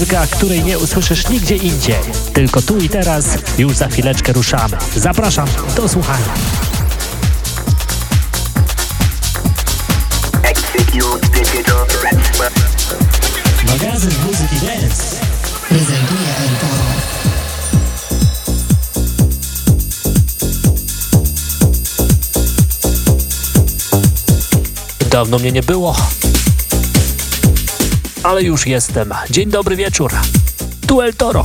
Muzyka, której nie usłyszysz nigdzie indziej. Tylko tu i teraz, już za chwileczkę ruszamy. Zapraszam do słuchania. Magazyn Muzyki Dance prezentuje. Dawno mnie nie było ale już jestem. Dzień dobry wieczór. Tu El Toro.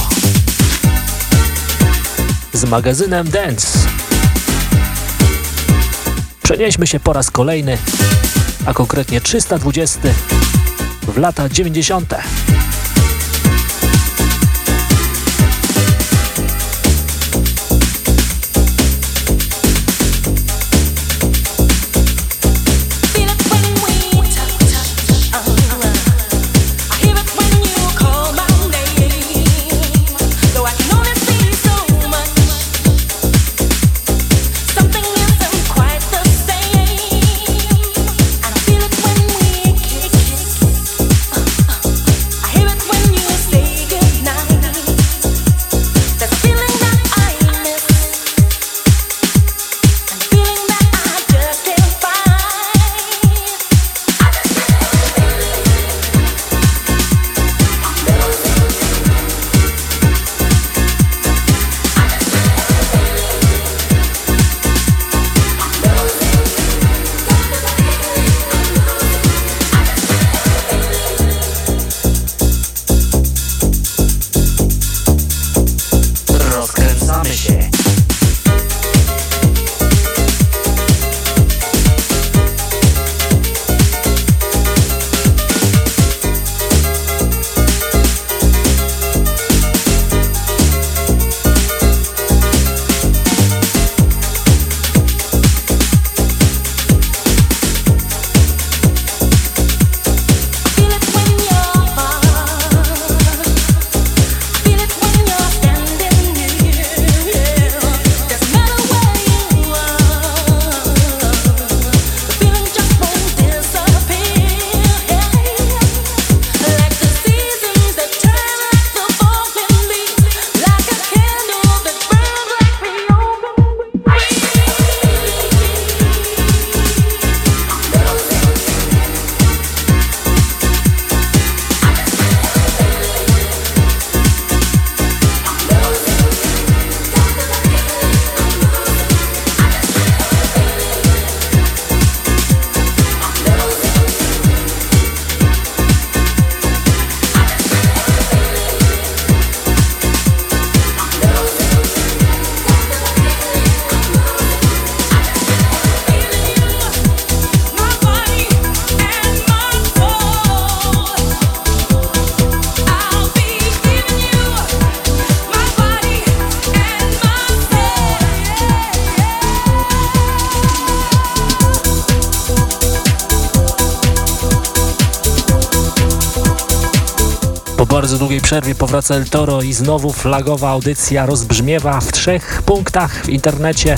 Z magazynem Dance. Przenieśmy się po raz kolejny, a konkretnie 320 w lata 90. przerwie powraca El Toro i znowu flagowa audycja rozbrzmiewa w trzech punktach w internecie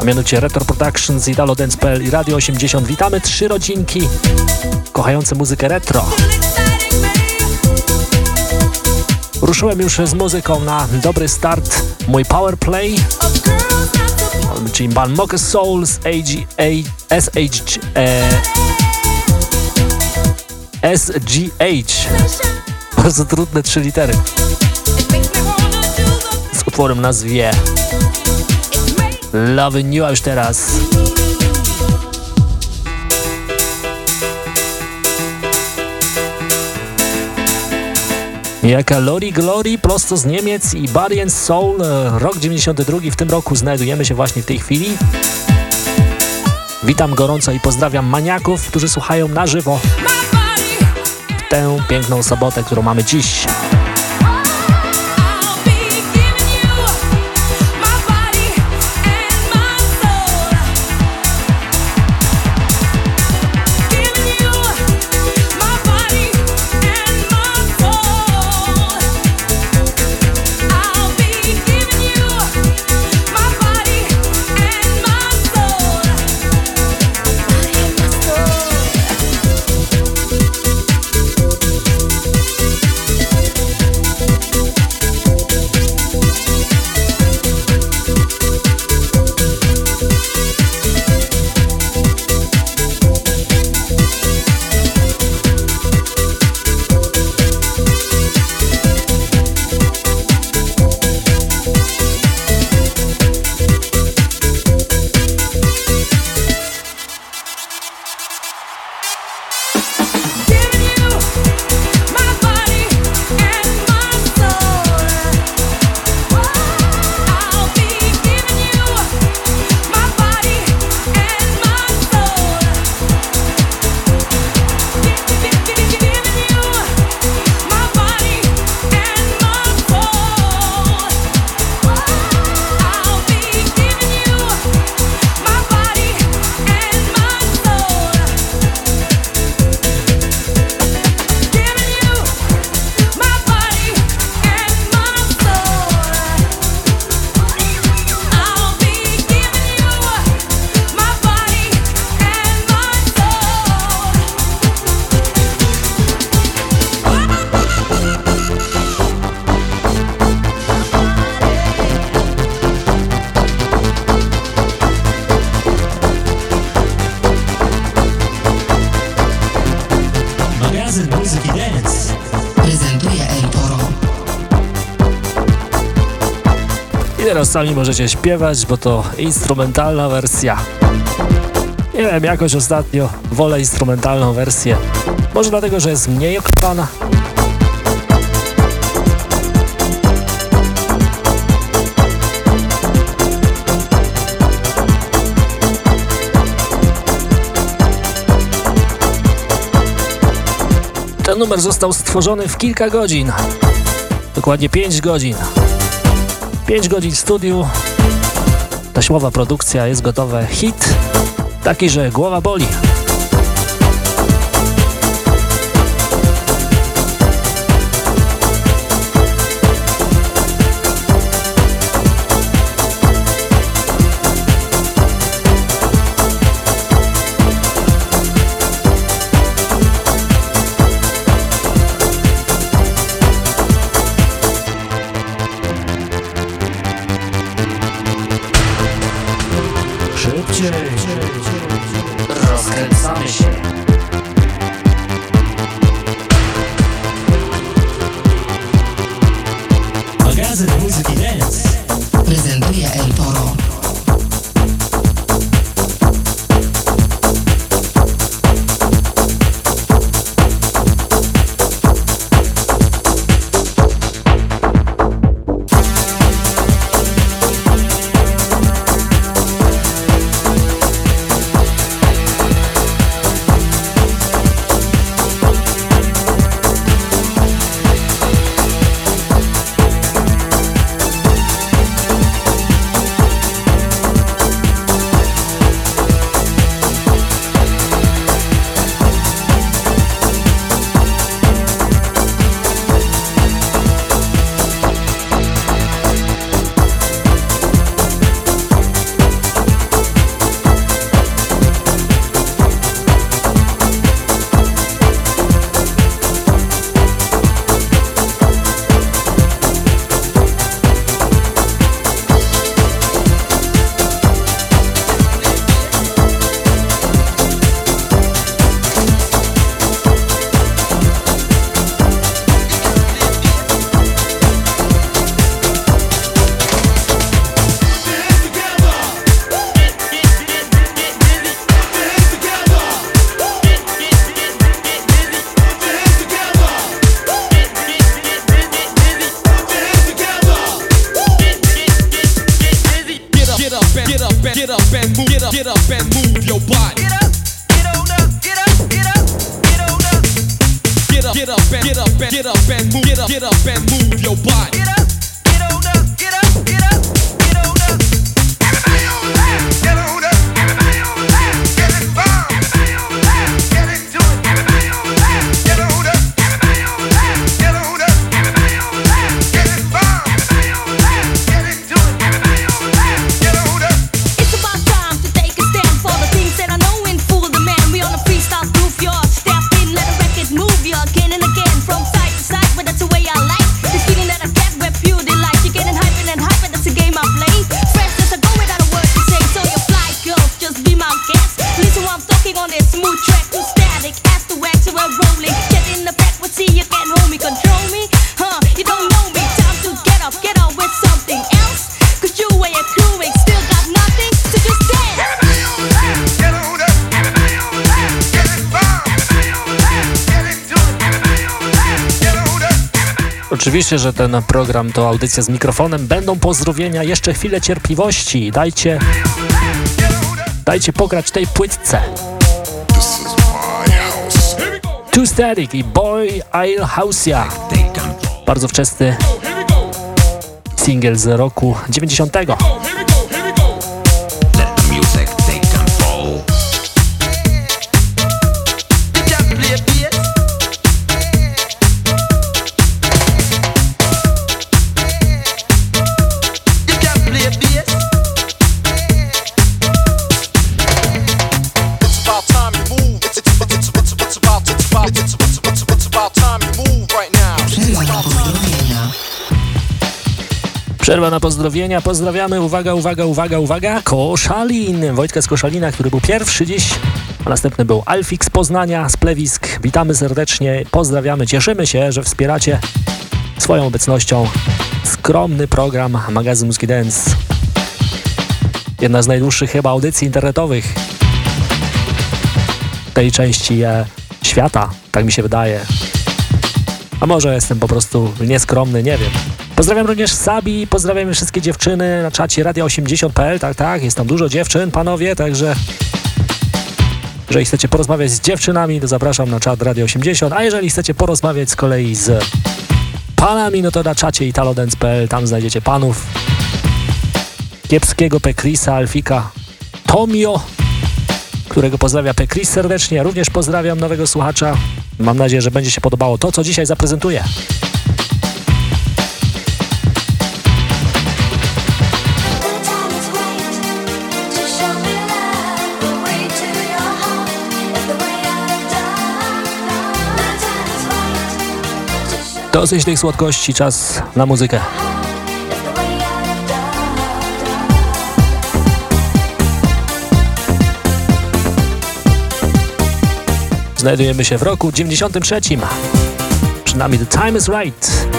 a mianowicie Retro Productions, Italo Dance.pl i Radio 80. Witamy trzy rodzinki kochające muzykę retro. Ruszyłem już z muzyką na dobry start mój power play, czyli Ban Souls AG, SH, e, SGH. Bardzo trudne trzy litery. Z utworem nazwie Loving You, już teraz Jaka Lori Glory prosto z Niemiec i Body Soul, rok 92 w tym roku znajdujemy się właśnie w tej chwili. Witam gorąco i pozdrawiam maniaków, którzy słuchają na żywo tę piękną sobotę, którą mamy dziś. Sami możecie śpiewać, bo to instrumentalna wersja. Nie wiem, jakoś ostatnio wolę instrumentalną wersję. Może dlatego, że jest mniej oklepana. Ten numer został stworzony w kilka godzin. Dokładnie 5 godzin. 5 godzin studiu, taśmowa produkcja, jest gotowe. Hit taki, że głowa boli. Oczywiście, że ten program to audycja z mikrofonem. Będą pozdrowienia, jeszcze chwilę cierpliwości. Dajcie, dajcie pograć tej płytce. Two Static i Boy I'll House'a. Bardzo wczesny single z roku 90. Przerwa na pozdrowienia. Pozdrawiamy. Uwaga, uwaga, uwaga, uwaga. Koszalin. Wojtka z Koszalina, który był pierwszy dziś. A następny był Alfix Poznania, z Plewisk. Witamy serdecznie. Pozdrawiamy. Cieszymy się, że wspieracie swoją obecnością skromny program magazyn Muski Dance. Jedna z najdłuższych chyba audycji internetowych tej części e, świata, tak mi się wydaje. A może jestem po prostu nieskromny, nie wiem. Pozdrawiam również Sabi, pozdrawiam wszystkie dziewczyny na czacie radia80.pl, tak, tak, jest tam dużo dziewczyn, panowie, także jeżeli chcecie porozmawiać z dziewczynami, to zapraszam na czat Radio 80, a jeżeli chcecie porozmawiać z kolei z panami, no to na czacie italodance.pl, tam znajdziecie panów kiepskiego Pekrisa, Alfika, Tomio, którego pozdrawia Pekris serdecznie. Ja również pozdrawiam nowego słuchacza. Mam nadzieję, że będzie się podobało to, co dzisiaj zaprezentuję. Dosyć tych słodkości, czas na muzykę. Znajdujemy się w roku 93. Przynajmniej The Time is Right.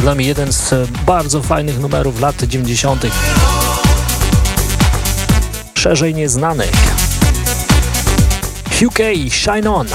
Przed nami jeden z bardzo fajnych numerów lat 90. Szerzej nieznanych. UK Shine On.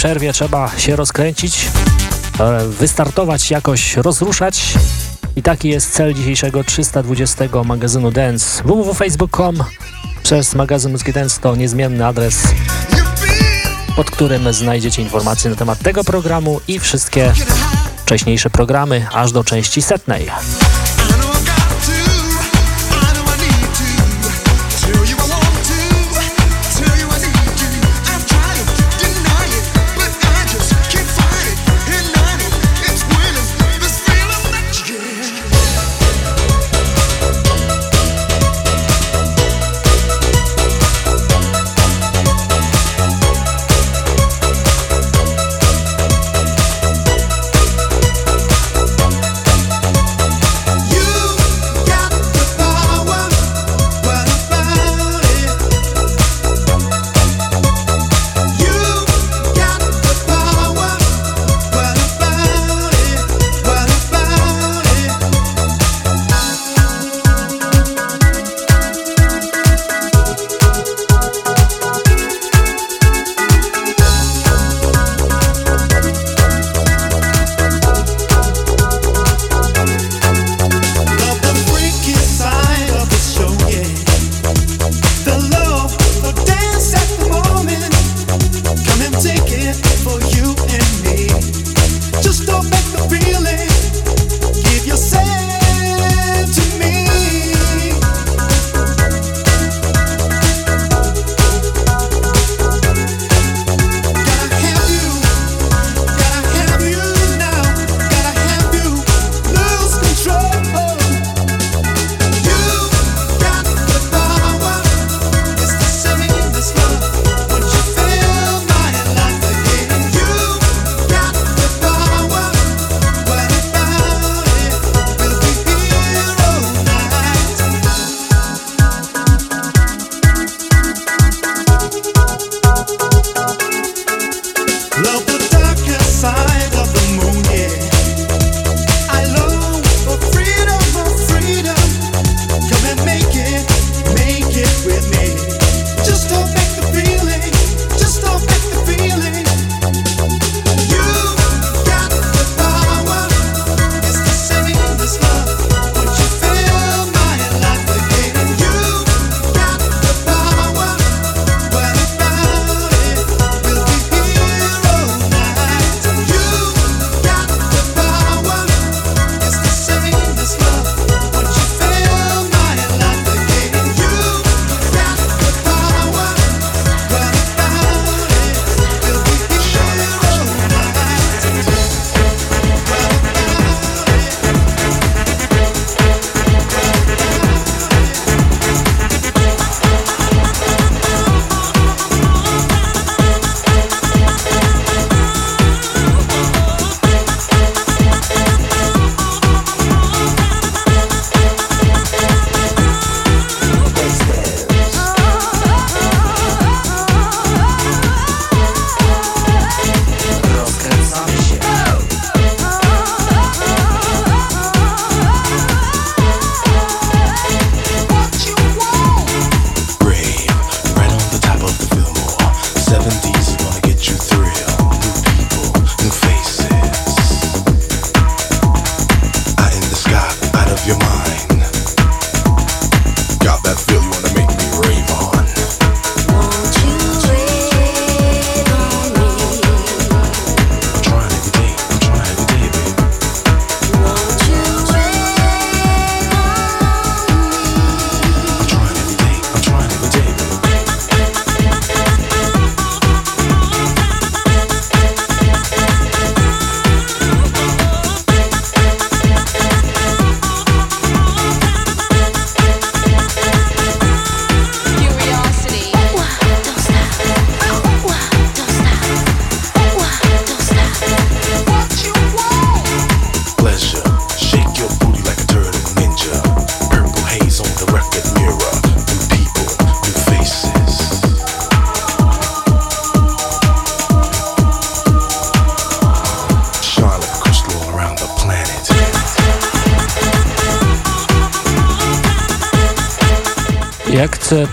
Przerwie trzeba się rozkręcić, e, wystartować, jakoś rozruszać. I taki jest cel dzisiejszego 320 magazynu Dance. www.facebook.com przez magazyn Muzyki Dance to niezmienny adres, pod którym znajdziecie informacje na temat tego programu i wszystkie wcześniejsze programy, aż do części setnej.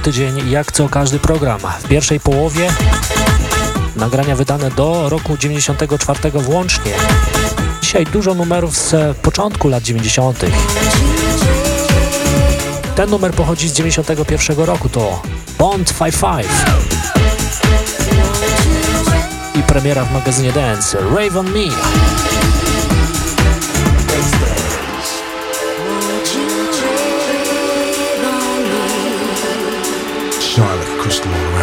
tydzień, jak co każdy program. W pierwszej połowie nagrania wydane do roku 94 włącznie. Dzisiaj dużo numerów z początku lat 90. Ten numer pochodzi z 91 roku, to Bond 55 i premiera w magazynie Dance Rave On Me. Marcus Lawrence.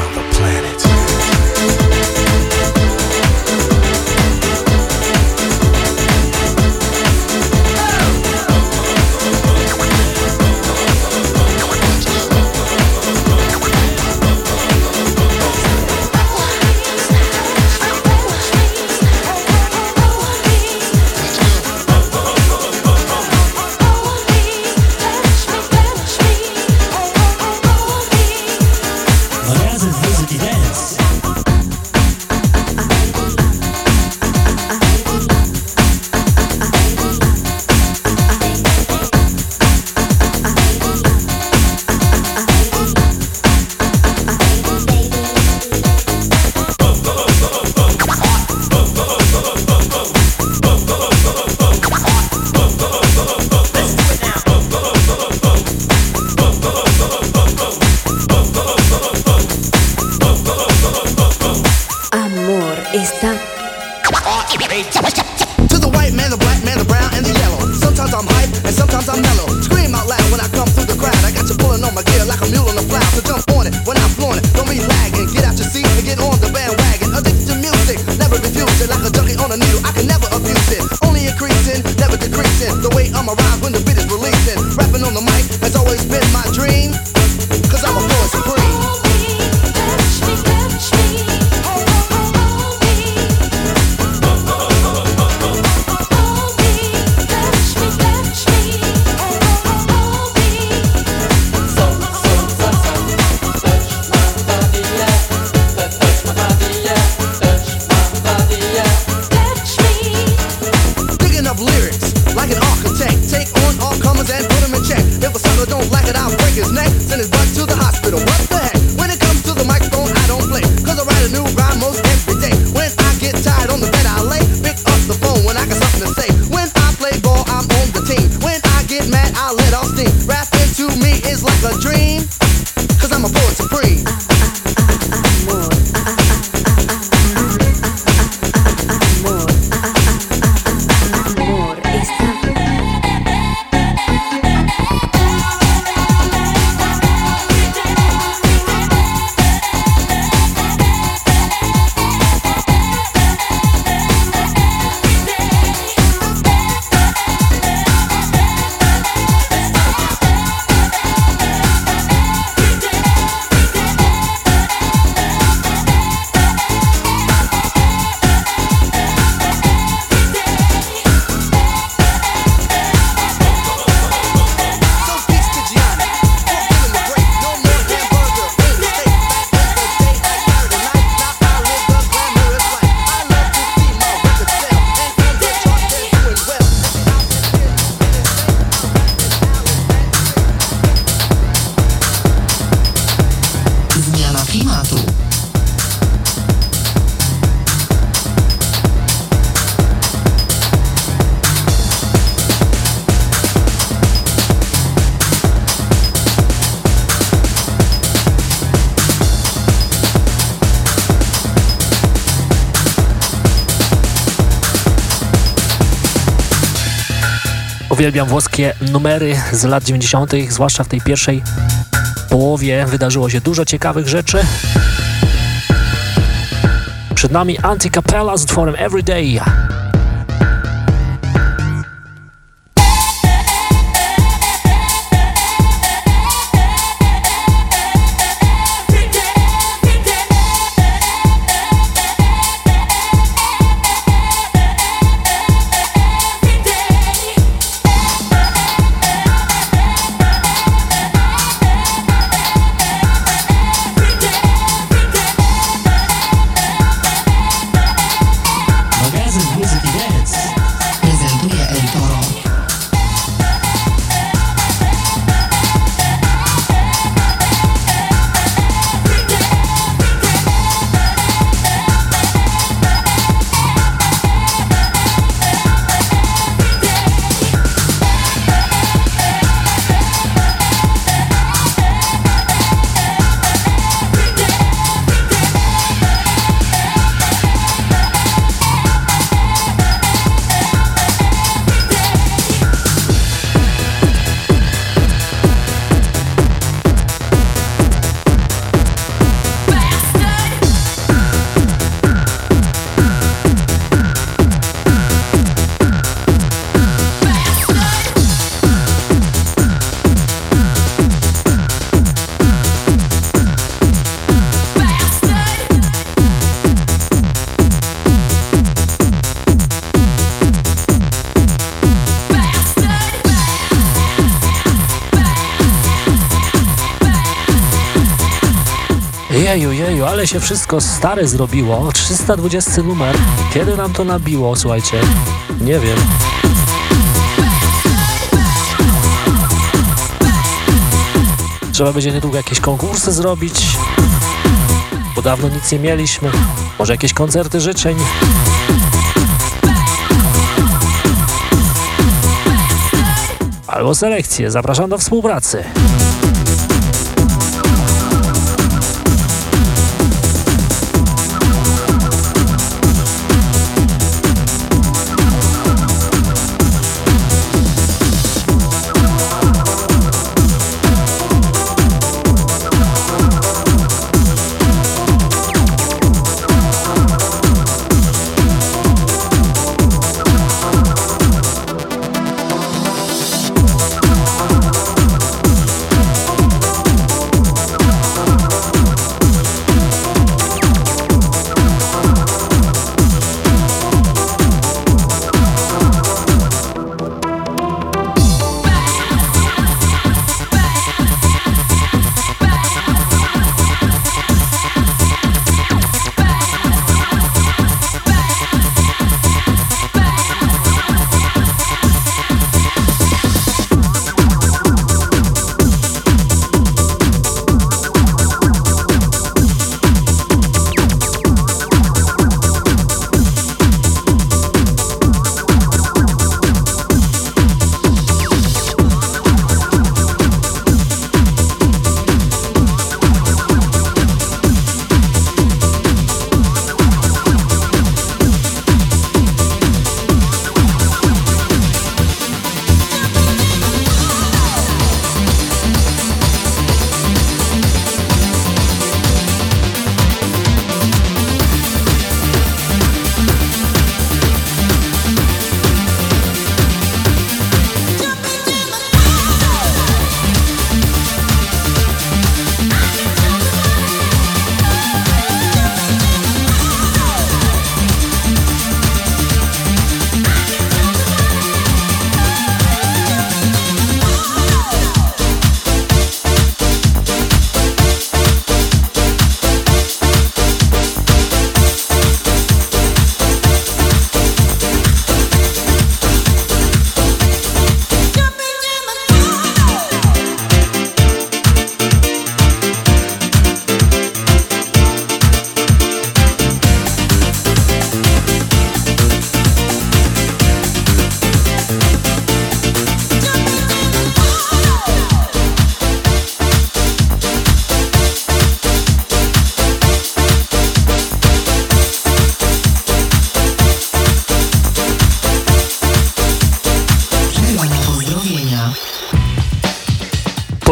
uwielbiam włoskie numery z lat 90., zwłaszcza w tej pierwszej połowie wydarzyło się dużo ciekawych rzeczy. Przed nami Anticapella z utworem Everyday. Ale się wszystko stare zrobiło. 320 numer. Kiedy nam to nabiło, słuchajcie? Nie wiem. Trzeba będzie niedługo jakieś konkursy zrobić. Bo dawno nic nie mieliśmy. Może jakieś koncerty życzeń. Albo selekcję. Zapraszam do współpracy.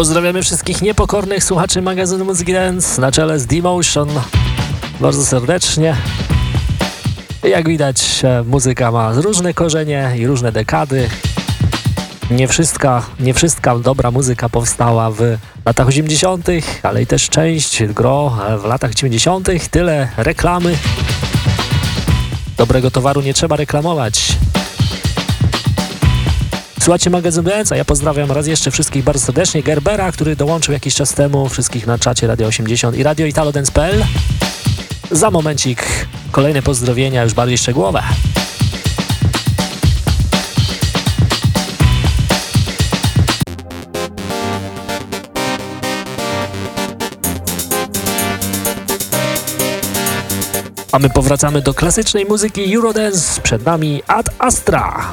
Pozdrawiamy wszystkich niepokornych słuchaczy magazynu Muzyki Dance na czele z D-Motion. Bardzo serdecznie. Jak widać, e, muzyka ma różne korzenie i różne dekady. Nie wszystka, nie wszystka dobra muzyka powstała w latach 80., ale i też część gro e, w latach 90. Tyle reklamy. Dobrego towaru nie trzeba reklamować. Słuchajcie magazyn Dance, ja pozdrawiam raz jeszcze wszystkich bardzo serdecznie. Gerbera, który dołączył jakiś czas temu, wszystkich na czacie Radio 80 i Radio Italodance.pl. Za momencik kolejne pozdrowienia, już bardziej szczegółowe. A my powracamy do klasycznej muzyki Eurodance. Przed nami Ad Astra.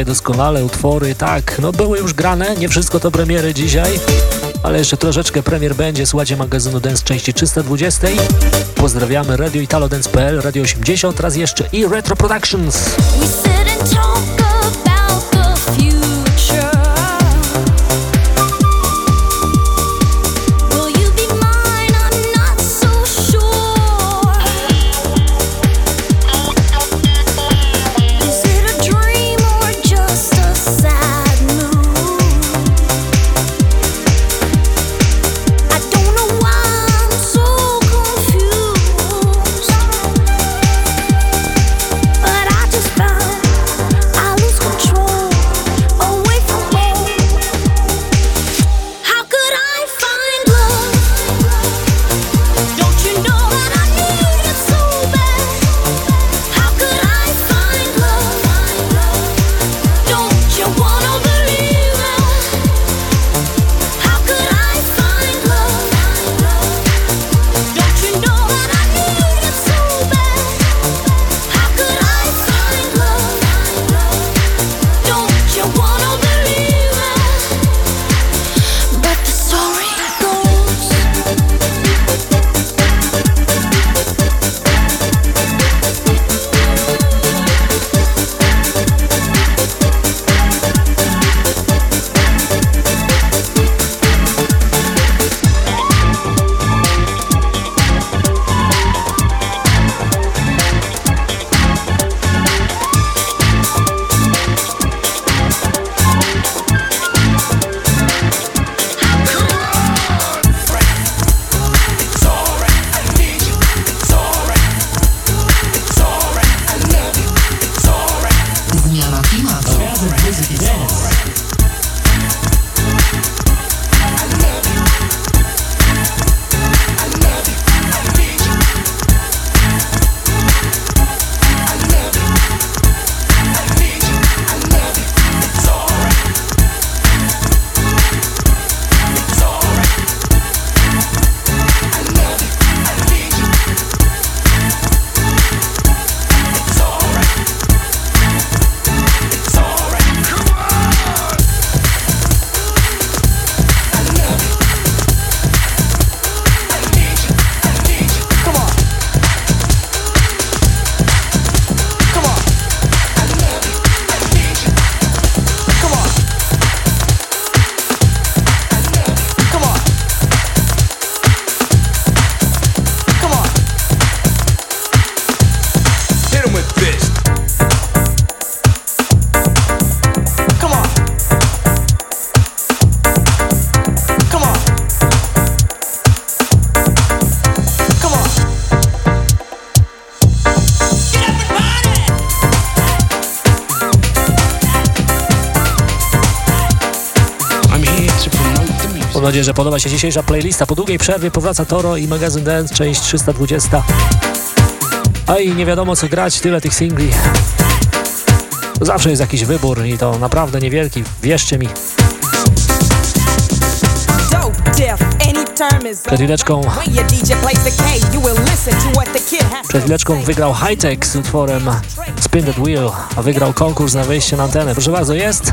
znaje doskonale utwory. Tak, no były już grane, nie wszystko to premiery dzisiaj, ale jeszcze troszeczkę premier będzie. Słuchajcie magazynu Dance części 320. Pozdrawiamy Radio Italo Dance.pl, Radio 80, raz jeszcze i Retro Productions. nadzieję, że podoba się dzisiejsza playlista. Po długiej przerwie powraca Toro i magazyn Dance, część 320. A i nie wiadomo co grać, tyle tych singli. Zawsze jest jakiś wybór i to naprawdę niewielki, wierzcie mi. Przed chwileczką, przed chwileczką wygrał Hightech z utworem Spin That Wheel, a wygrał konkurs na wyjście na antenę. Proszę bardzo, jest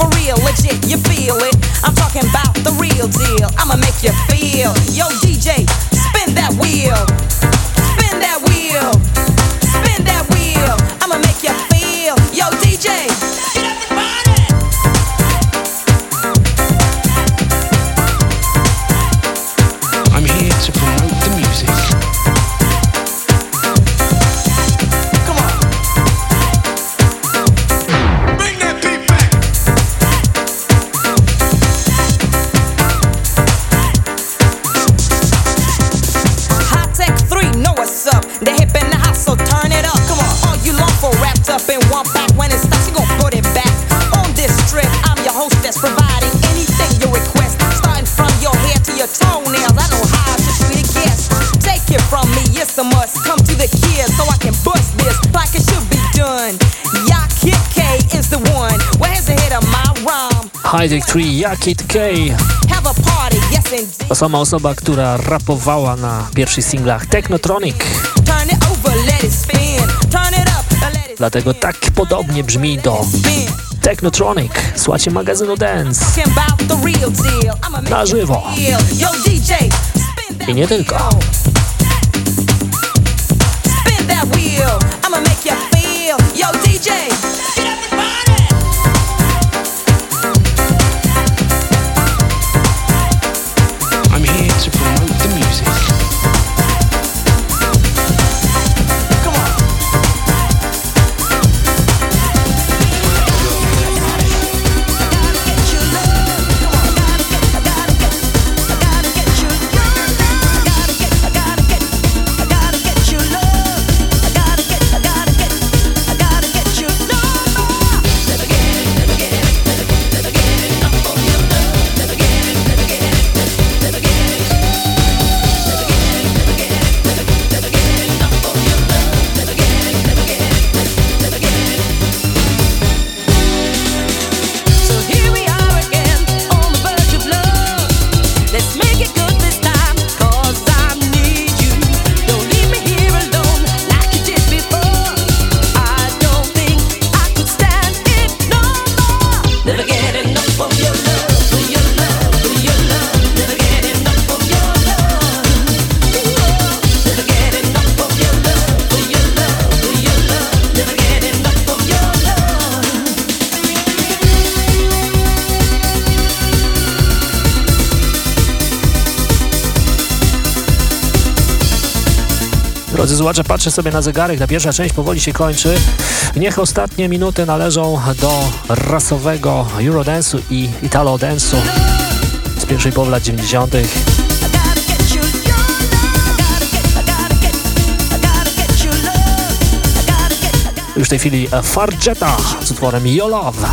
For real, legit, you feel it. I'm talking about the real deal. I'ma make you feel. Yo, DJ, spin that wheel. High Tree, Yakit K. To sama osoba, która rapowała na pierwszych singlach Technotronic. Dlatego tak podobnie brzmi do Technotronic. Słuchajcie magazynu Dance. Na żywo. I nie tylko. słuchacze, patrzę sobie na zegarek, ta pierwsza część powoli się kończy. Niech ostatnie minuty należą do rasowego Eurodance'u i Italo Dance'u z pierwszej połowy lat 90. Już w tej chwili Fargetta z utworem Your Love.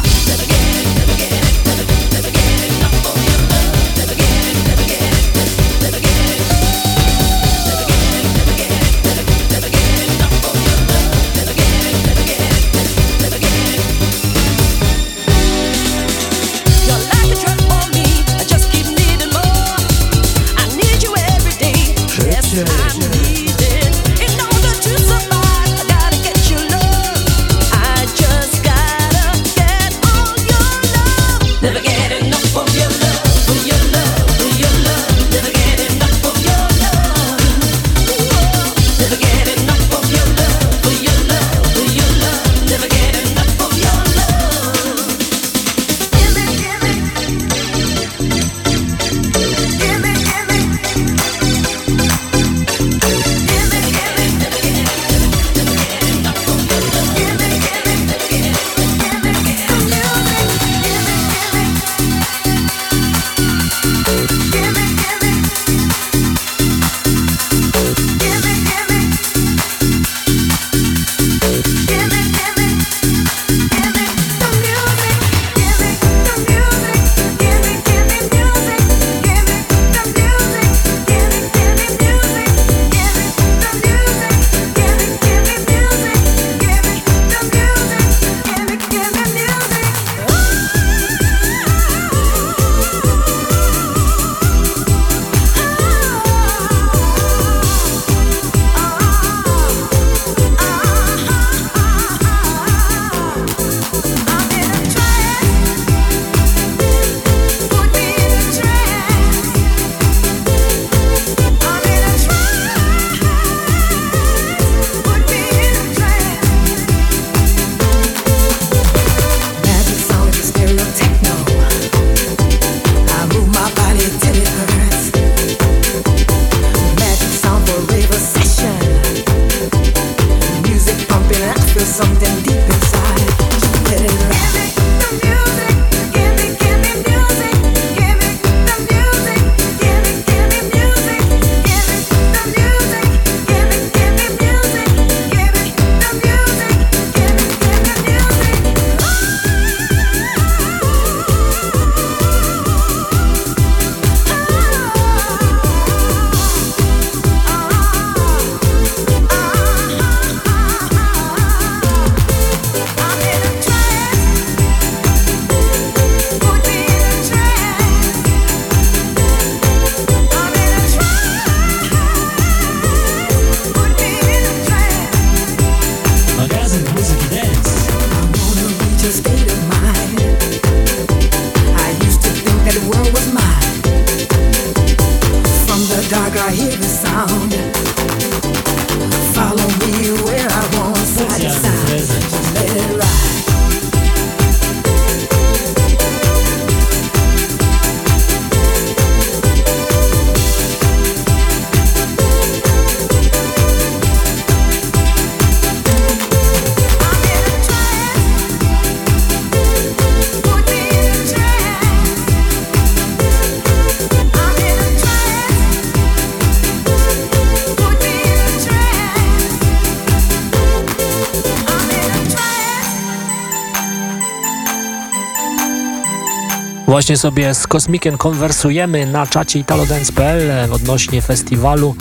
Właśnie sobie z Kosmikiem konwersujemy na czacie italodance.pl odnośnie festiwalu,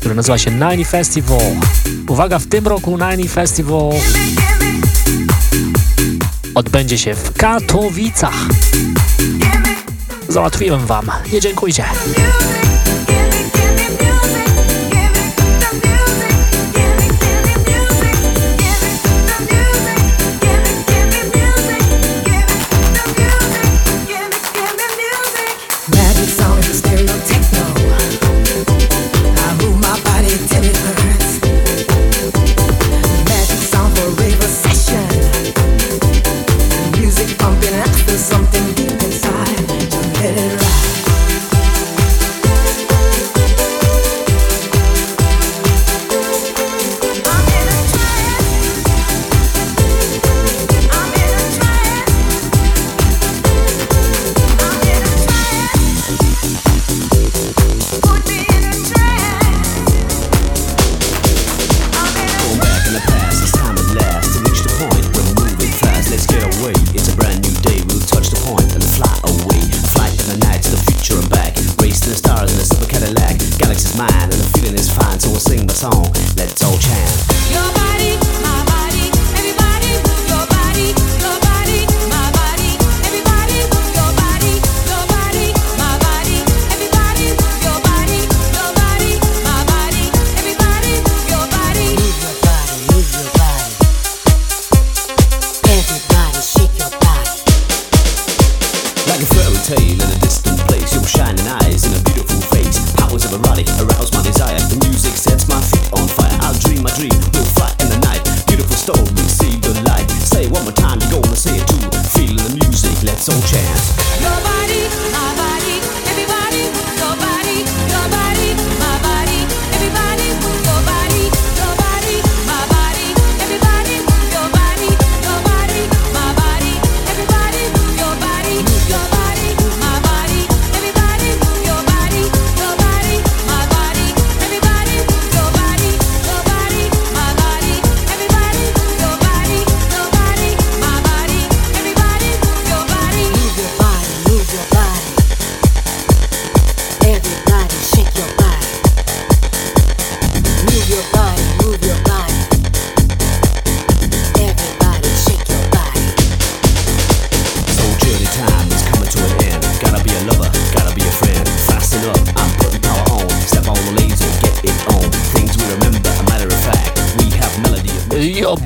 który nazywa się Nine Festival. Uwaga, w tym roku Nine Festival odbędzie się w Katowicach. Załatwiłem wam, nie dziękujcie.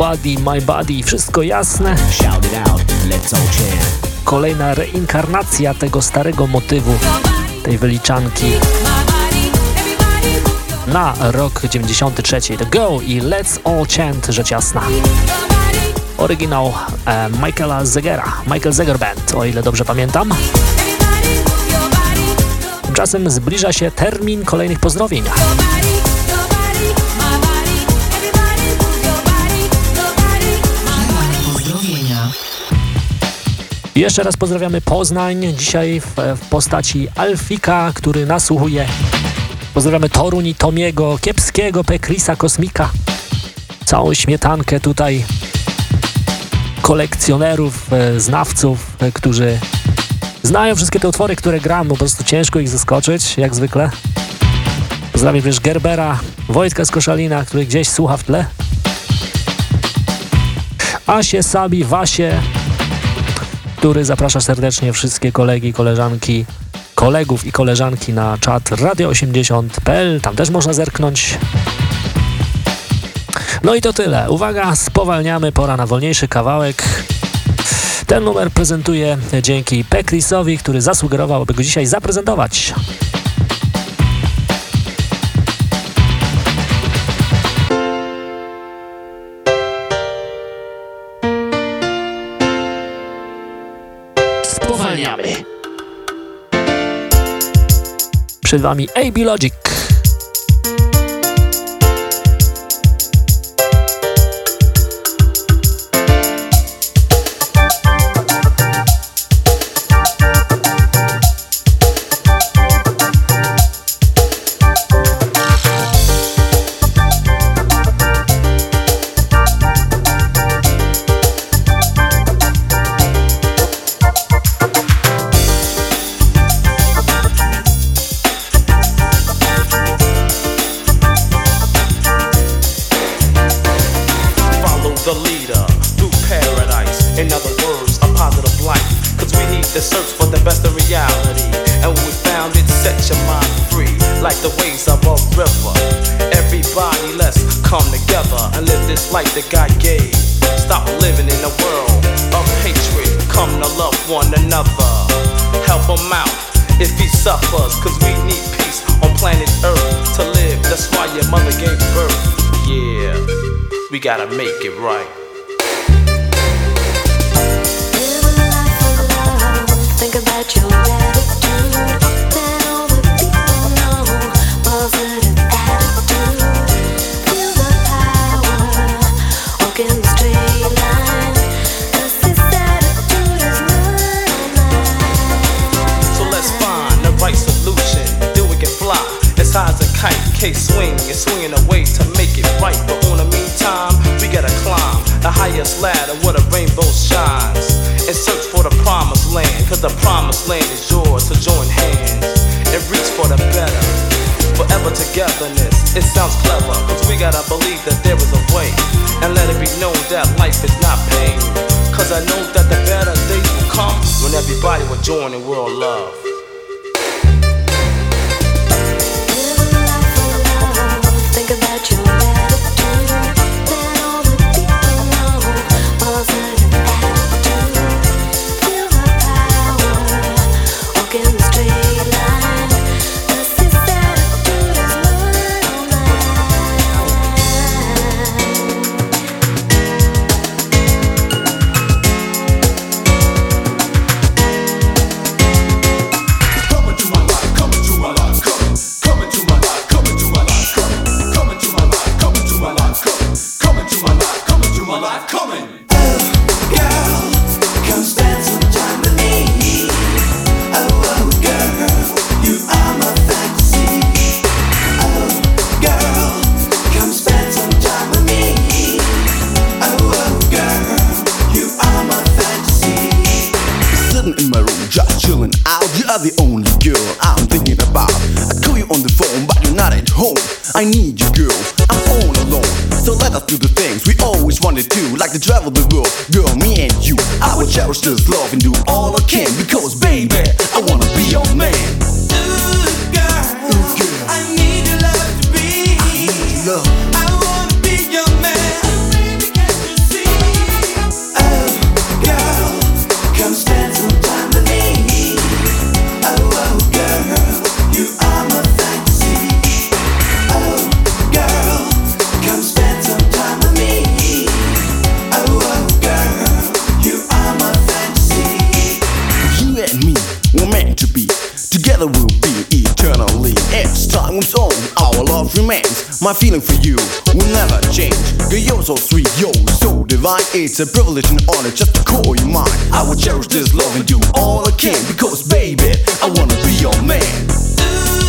Body, My Body, wszystko jasne. Kolejna reinkarnacja tego starego motywu, tej wyliczanki na rok 93. The Go i Let's All Chant, rzecz jasna. Oryginał e, Michaela Zegera, Michael Zeger Band, o ile dobrze pamiętam. Tymczasem zbliża się termin kolejnych pozdrowień. Jeszcze raz pozdrawiamy Poznań, dzisiaj w, w postaci Alfika, który nasłuchuje. Pozdrawiamy Torun i Tomiego, kiepskiego Pekrisa Kosmika. Całą śmietankę tutaj kolekcjonerów, e, znawców, e, którzy znają wszystkie te utwory, które gram, bo po prostu ciężko ich zaskoczyć, jak zwykle. Pozdrawiam również Gerbera, Wojtka z Koszalina, który gdzieś słucha w tle. Asie, Sabi, Wasie, który zaprasza serdecznie wszystkie kolegi, koleżanki, kolegów i koleżanki na czat radio80.pl. Tam też można zerknąć. No i to tyle. Uwaga, spowalniamy, pora na wolniejszy kawałek. Ten numer prezentuje dzięki Pekrisowi, który zasugerował, aby go dzisiaj zaprezentować. Przed Wami AB Logic. make it right. love My feeling for you will never change. Girl, you're so sweet, you're so divine. It's a privilege and honor just to call you mine. I will cherish this love and do all I can because, baby, I wanna be your man.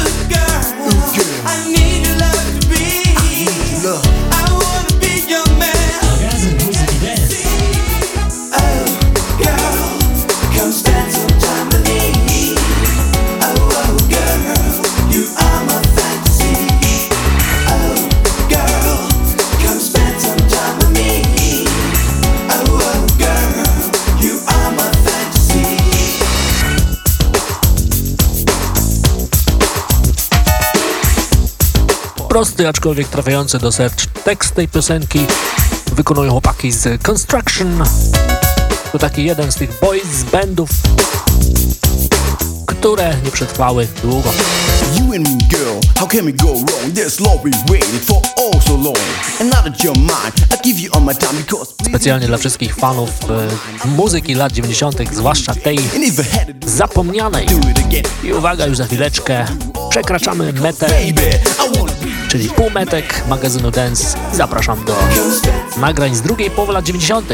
prosty, aczkolwiek trafiający do serc. Tekst tej piosenki wykonują chłopaki z Construction. To taki jeden z tych boys z bandów, które nie przetrwały długo. You and me, girl, how can we go wrong? This love for all so long. And now that you're mine, I give you all my time because... Specjalnie dla wszystkich fanów e, muzyki lat 90., zwłaszcza tej zapomnianej. I uwaga, już za chwileczkę przekraczamy metę, czyli półmetek magazynu Dance. Zapraszam do nagrań z drugiej połowy lat 90.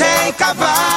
take a bow.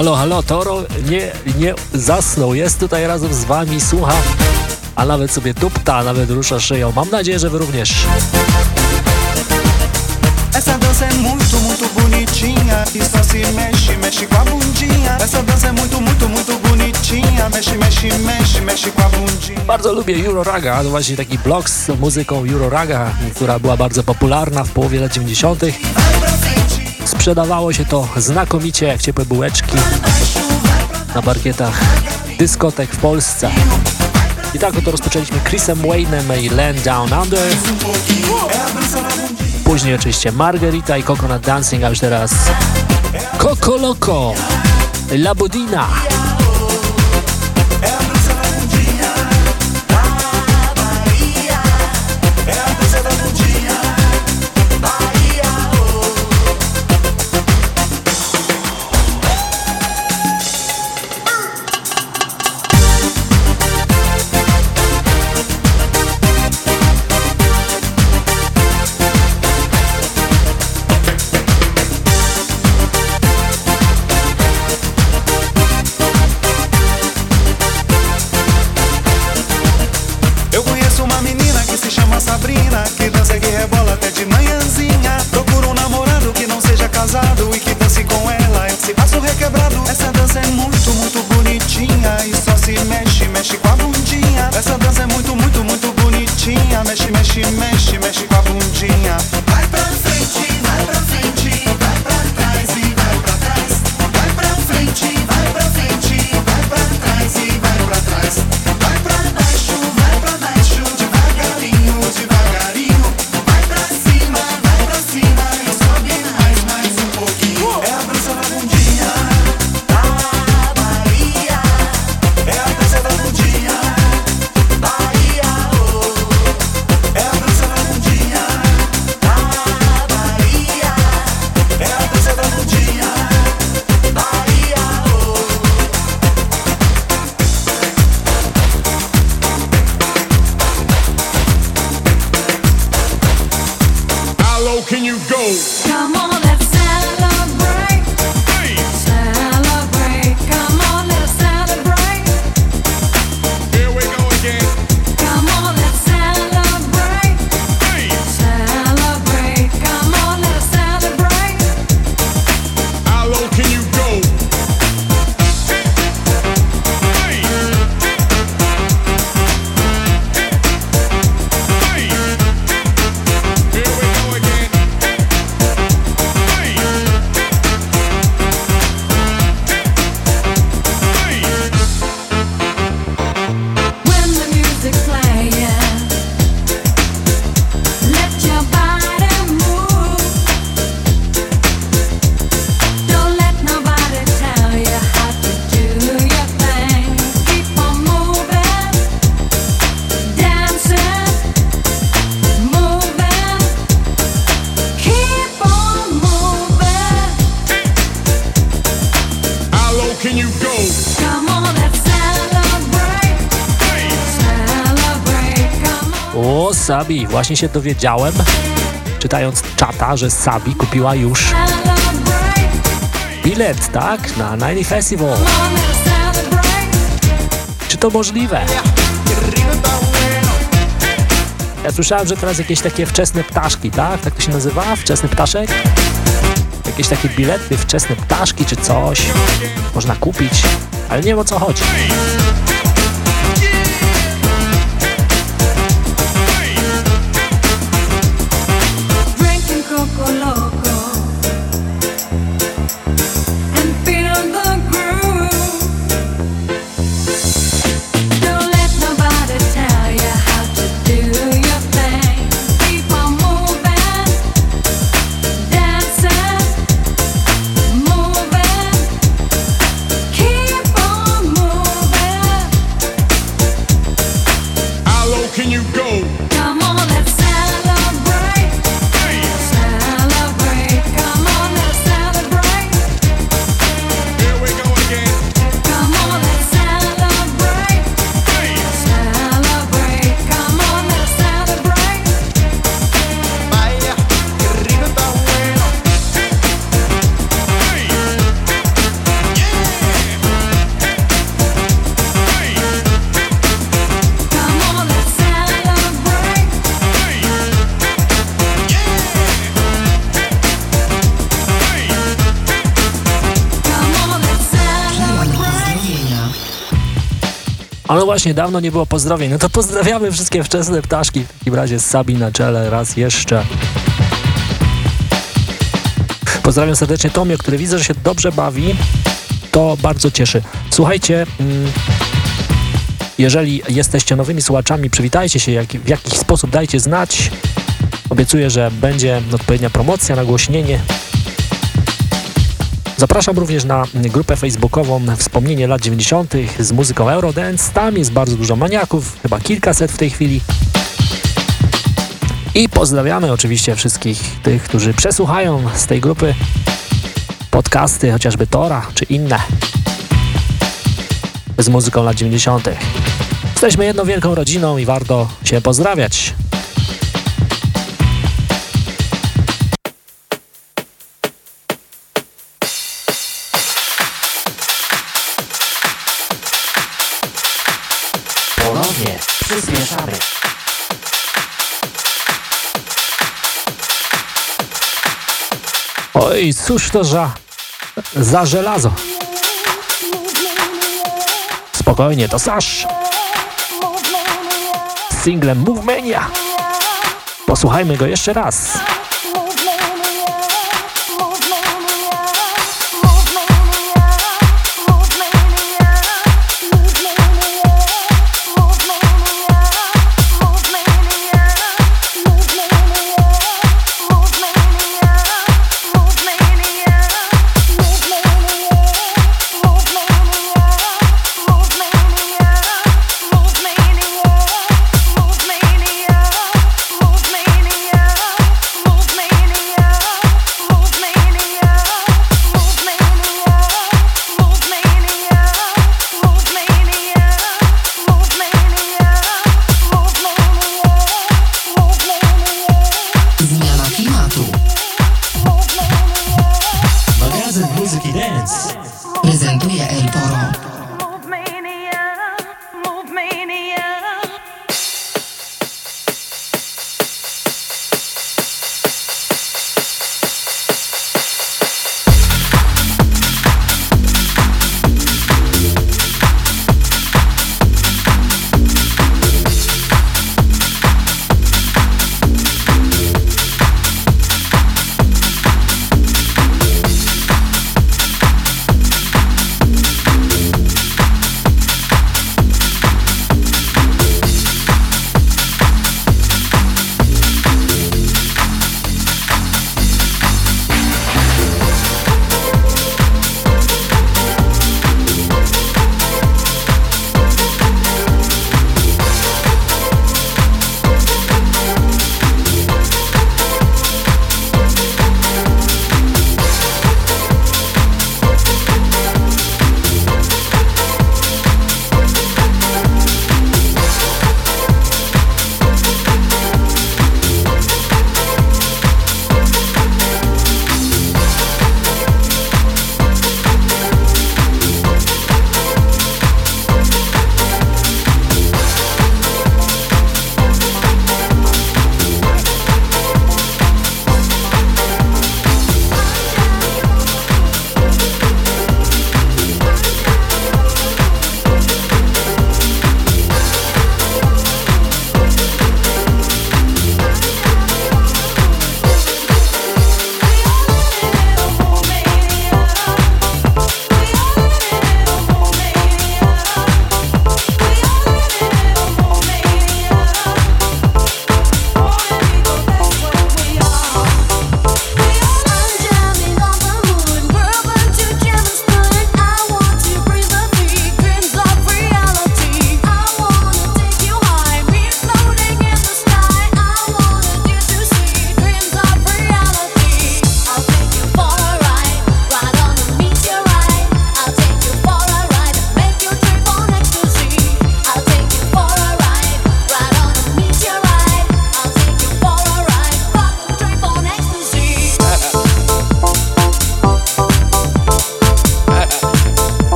Halo, halo, Toro nie, nie zasnął, jest tutaj razem z wami, słucha, a nawet sobie dupta, nawet rusza szyją. Mam nadzieję, że wy również. Essa dança é muito, muito bonitinha. E só se mexe, mexe com a bundinha. Essa dança é muito, muito, muito bonitinha. Mexe, mexe, mexe, mexe com a bundinha. Bardzo lubię Euroraga, to no właśnie taki blog z muzyką Euroraga, która była bardzo popularna w połowie lat 90 Sprzedawało się to znakomicie jak ciepłe bułeczki na parkietach dyskotek w Polsce. I tak oto rozpoczęliśmy Chrisem Wayne'em i Land Down Under. Później oczywiście Margarita i Coconut Dancing, a już teraz Coco Loco, La Budina. Właśnie się dowiedziałem, czytając czata, że Sabi kupiła już bilet, tak? Na Nighty Festival. Czy to możliwe? Ja słyszałem, że teraz jakieś takie wczesne ptaszki, tak? Tak to się nazywa? Wczesny ptaszek? Jakieś takie bilety, wczesne ptaszki czy coś. Można kupić, ale nie wiem o co chodzi. Can you go? Come on, let's właśnie, dawno nie było pozdrowień. No to pozdrawiamy wszystkie wczesne ptaszki. W takim razie z Sabi na czele raz jeszcze. Pozdrawiam serdecznie Tomię, który widzę, że się dobrze bawi. To bardzo cieszy. Słuchajcie, mm, jeżeli jesteście nowymi słuchaczami, przywitajcie się, jak, w jakiś sposób dajcie znać. Obiecuję, że będzie odpowiednia promocja, nagłośnienie. Zapraszam również na grupę facebookową Wspomnienie lat 90. z muzyką Eurodance. Tam jest bardzo dużo maniaków, chyba kilkaset w tej chwili. I pozdrawiamy oczywiście wszystkich tych, którzy przesłuchają z tej grupy podcasty, chociażby Tora czy inne z muzyką lat 90. Jesteśmy jedną wielką rodziną i warto się pozdrawiać. Oj, cóż to za, za żelazo. Spokojnie, to Sasz. Singlem Move Mania. Posłuchajmy go jeszcze raz.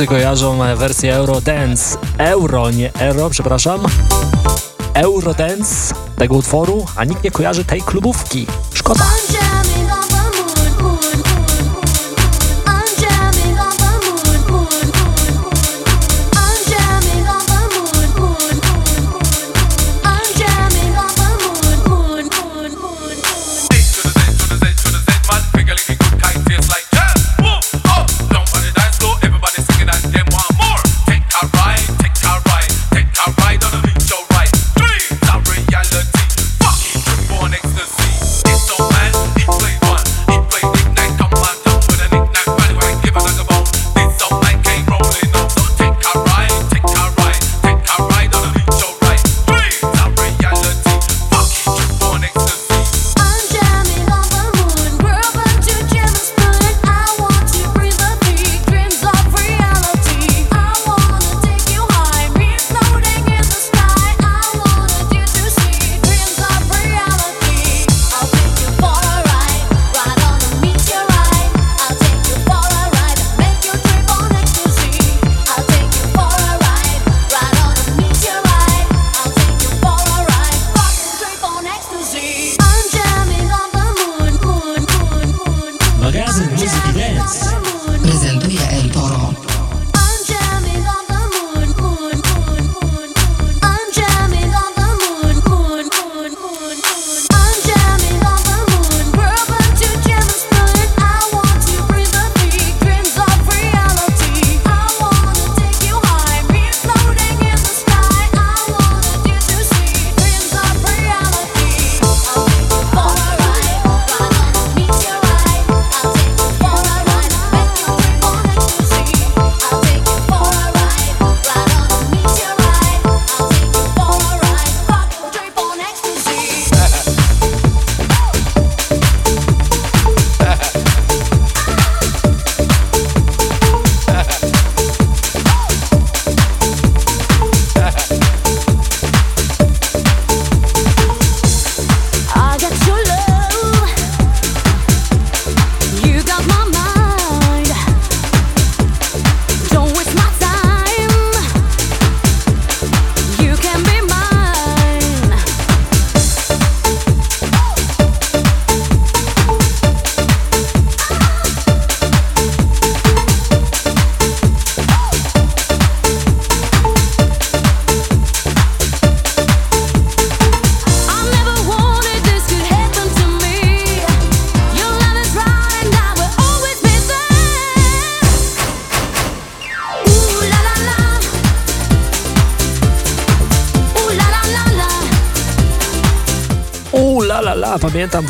Wszyscy kojarzą e, wersję Eurodance. Euro, nie Euro, przepraszam. Eurodance tego utworu, a nikt nie kojarzy tej klubówki. Szkoda.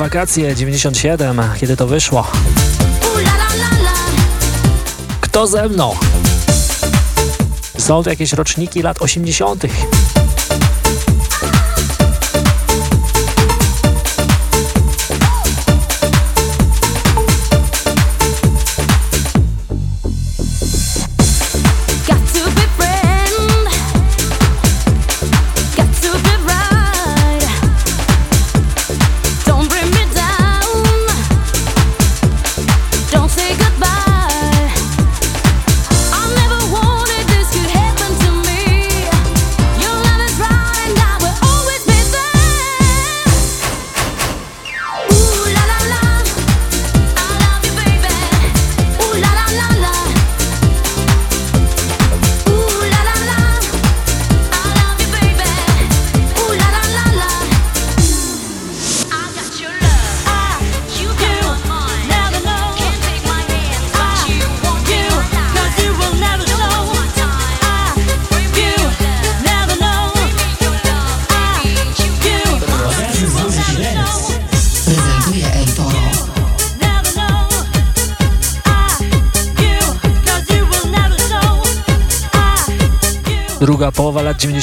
Wakacje 97, kiedy to wyszło. Kto ze mną? Są to jakieś roczniki lat 80.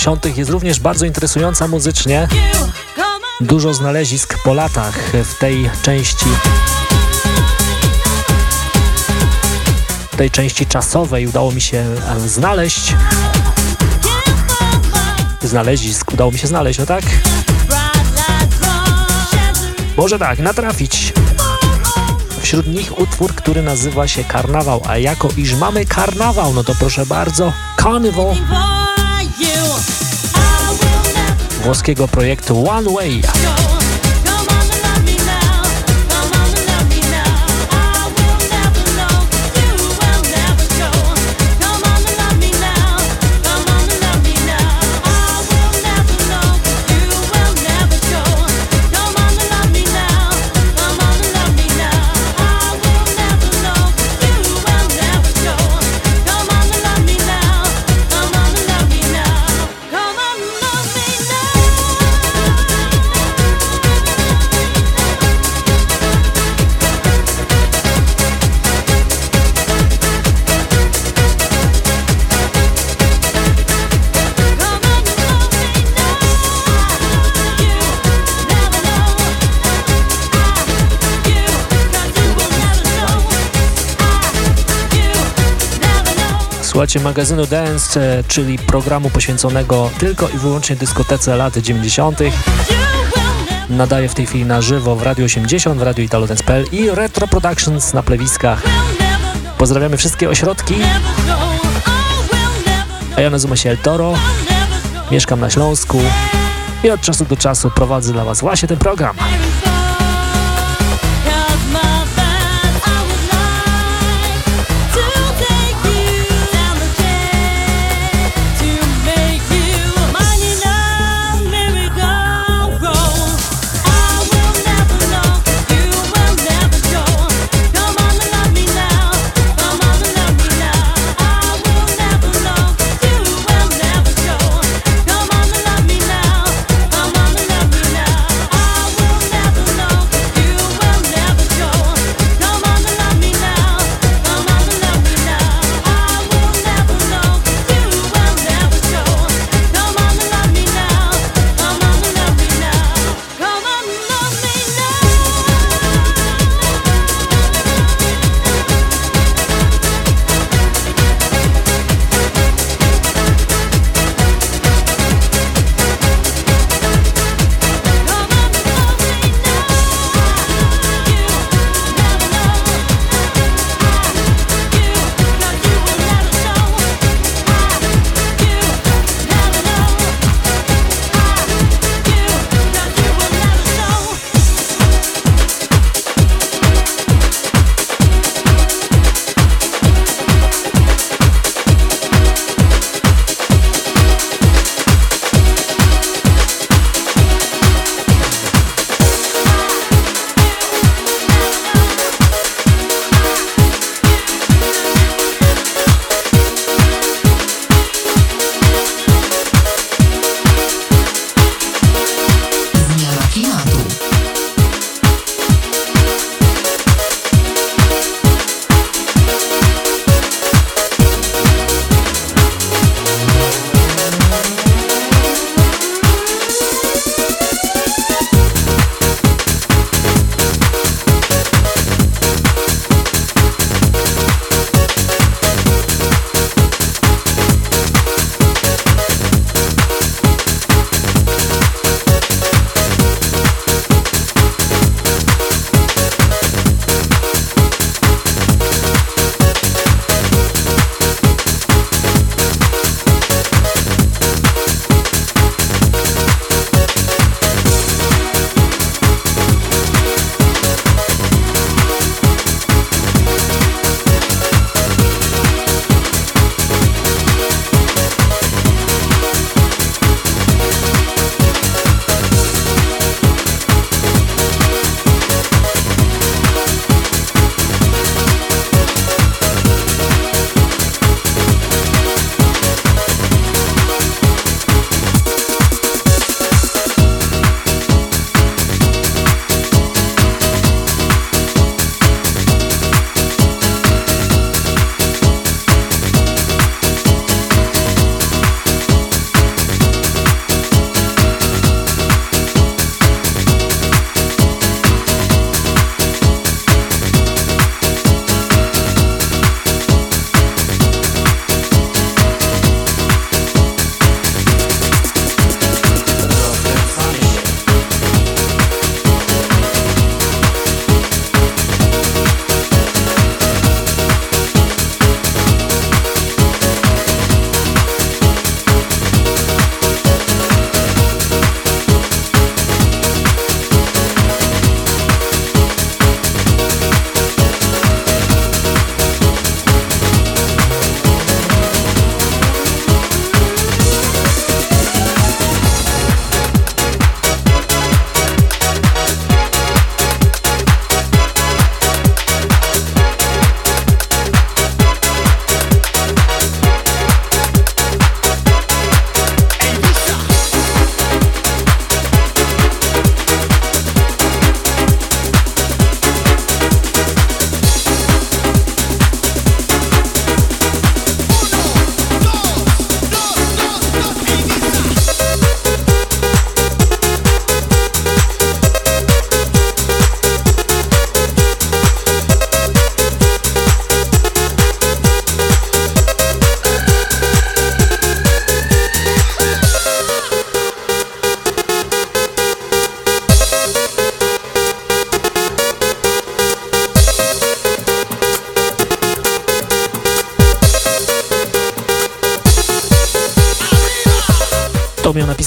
80. jest również bardzo interesująca muzycznie. Dużo znalezisk po latach w tej części w tej części czasowej udało mi się e, znaleźć. Znalezisk udało mi się znaleźć, no tak? Może tak, natrafić. Wśród nich utwór, który nazywa się Karnawał, a jako iż mamy karnawał, no to proszę bardzo, Carnival włoskiego projektu One Way. Słuchajcie magazynu Dance, e, czyli programu poświęconego tylko i wyłącznie dyskotece lat 90. Nadaje w tej chwili na żywo w Radio 80, w Radio Italodance.pl i Retro Productions na plewiskach. Pozdrawiamy wszystkie ośrodki. A ja nazywam się El Toro, mieszkam na Śląsku i od czasu do czasu prowadzę dla Was właśnie ten program.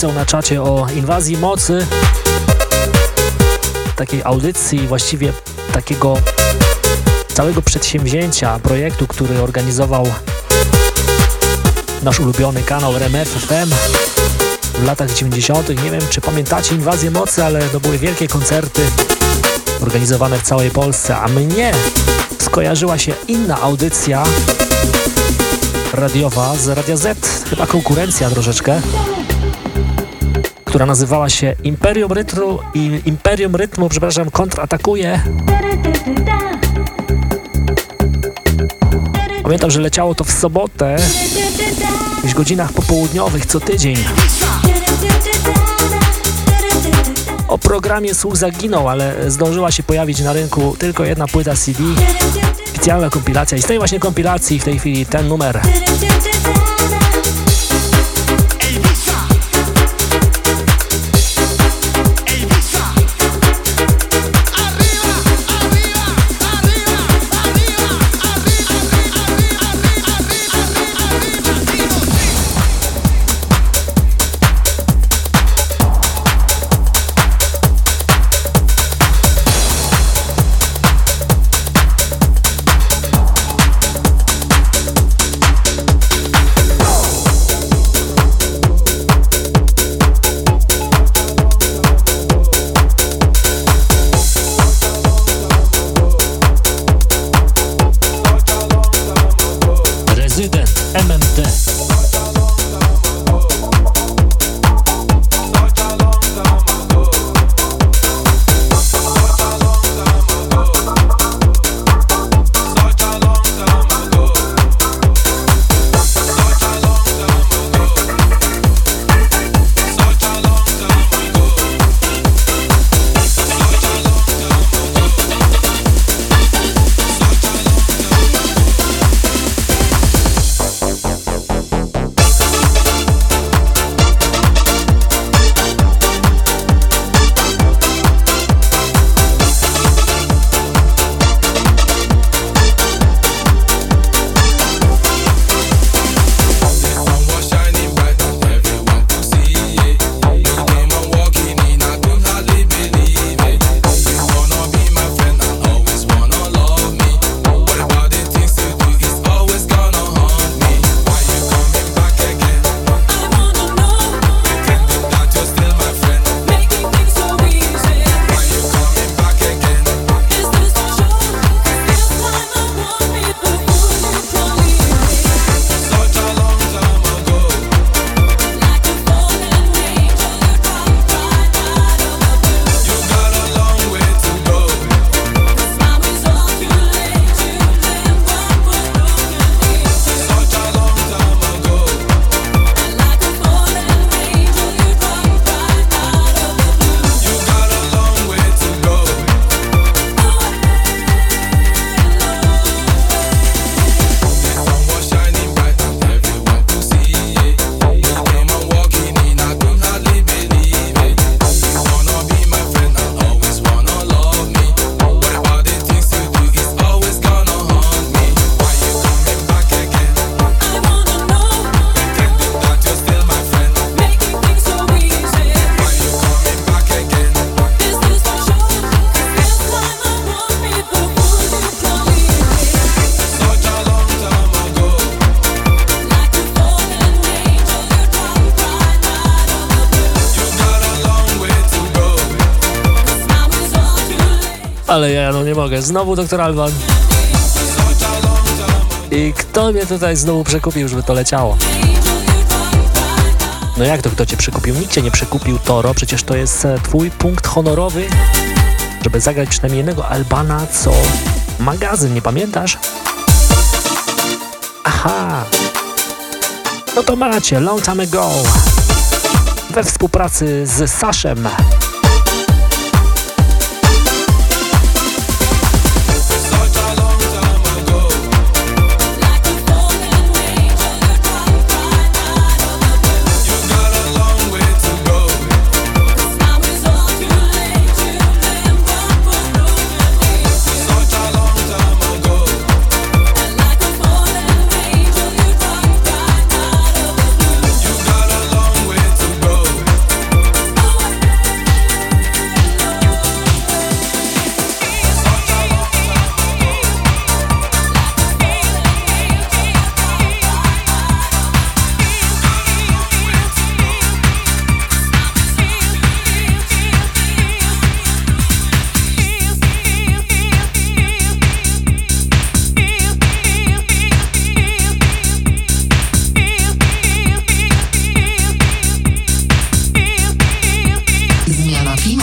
Na czacie o inwazji mocy, takiej audycji, właściwie takiego całego przedsięwzięcia, projektu, który organizował nasz ulubiony kanał RMF FM w latach 90. Nie wiem, czy pamiętacie inwazję mocy, ale to były wielkie koncerty organizowane w całej Polsce, a mnie skojarzyła się inna audycja radiowa z Radia Z, chyba konkurencja troszeczkę, która nazywała się Imperium Rytmu i Imperium Rytmu, przepraszam, kontratakuje. Pamiętam, że leciało to w sobotę, w godzinach popołudniowych co tydzień. O programie słuch zaginął, ale zdążyła się pojawić na rynku tylko jedna płyta CD, oficjalna kompilacja i z tej właśnie kompilacji w tej chwili ten numer. Mogę. Znowu doktor Alban. I kto mnie tutaj znowu przekupił, żeby to leciało? No jak to kto cię przekupił? Nikt cię nie przekupił, Toro. Przecież to jest e, twój punkt honorowy, żeby zagrać przynajmniej jednego Albana co magazyn, nie pamiętasz? Aha. No to macie, long time ago. We współpracy z Saszem.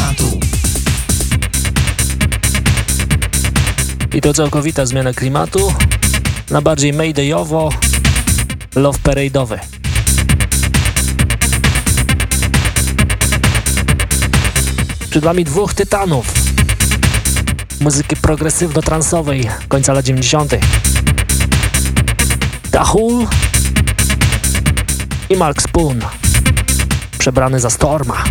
klimatu. I to całkowita zmiana klimatu na bardziej maydayowo, love parade'owy. Przed wami dwóch tytanów muzyki progresywno-transowej końca lat 90. Dahul i Mark Spoon, przebrany za Storma.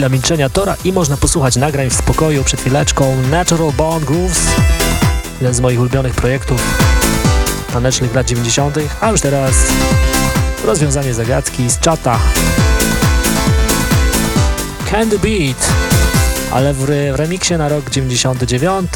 Chwila milczenia Tora i można posłuchać nagrań w spokoju przed chwileczką Natural Born Grooves, jeden z moich ulubionych projektów tanecznych lat 90., a już teraz rozwiązanie zagadki z czata. Candy Beat, ale w, re- w remiksie na rok 99.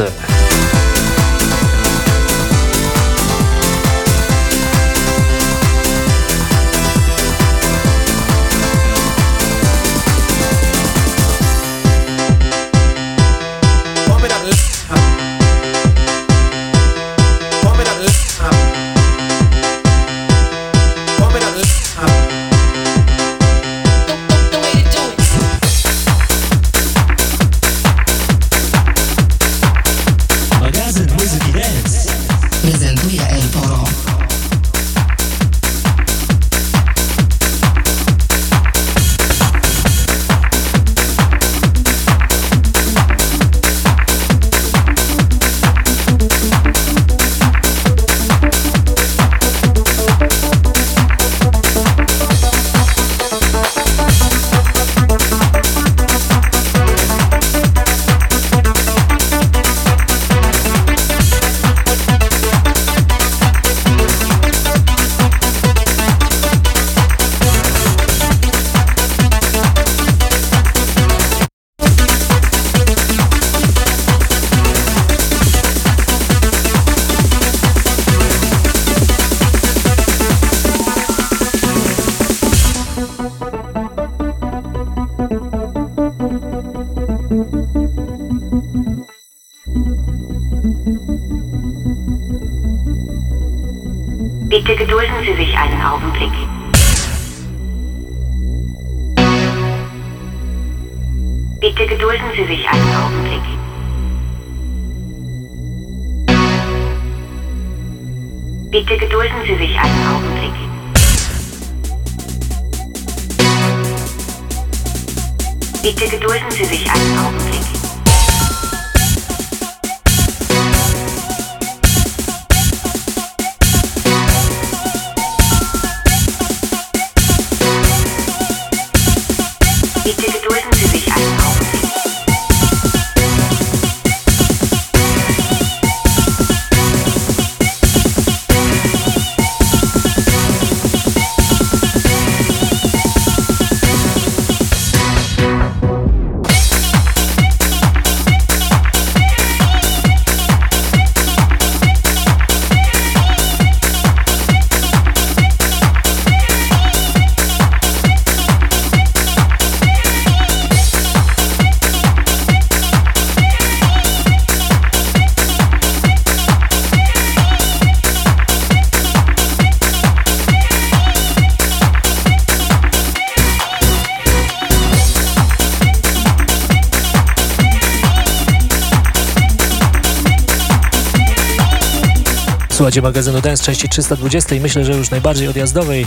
Słuchajcie magazynu Dance części 320 i myślę, że już najbardziej odjazdowej,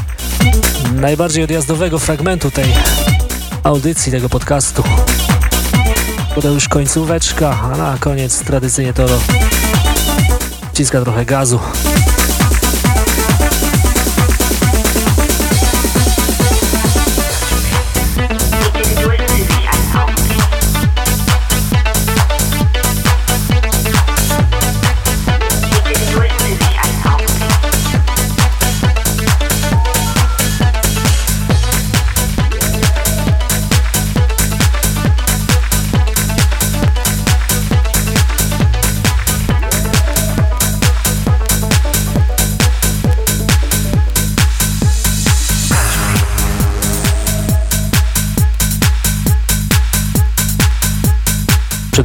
najbardziej odjazdowego fragmentu tej audycji, tego podcastu. Bo już końcóweczka, a na koniec tradycyjnie to wciska trochę gazu.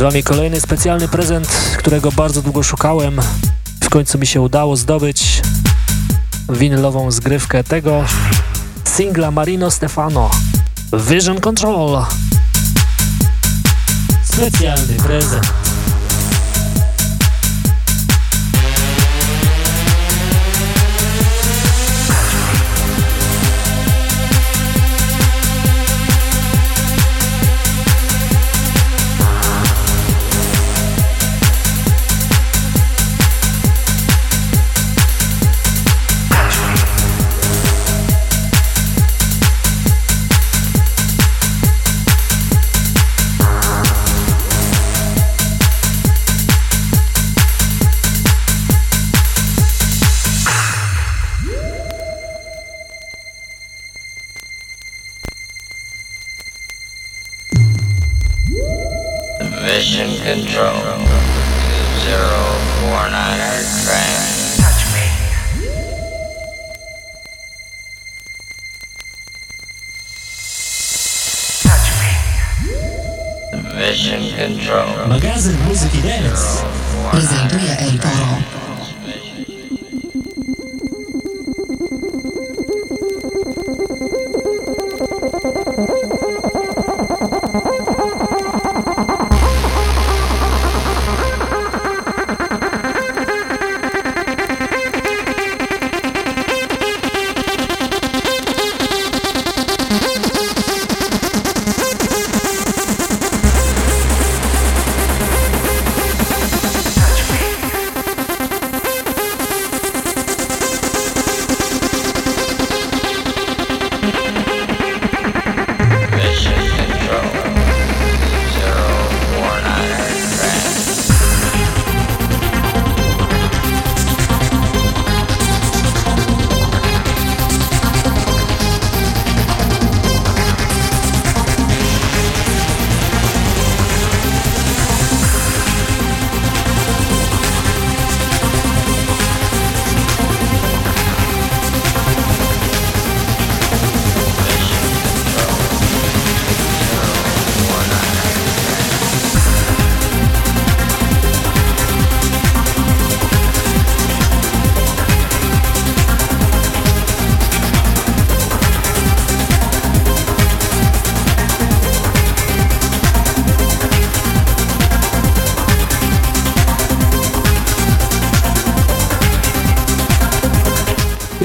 Przed Wami kolejny specjalny prezent, którego bardzo długo szukałem. W końcu mi się udało zdobyć winylową zgrywkę tego singla Marino Stefano Vision Control. Specjalny prezent.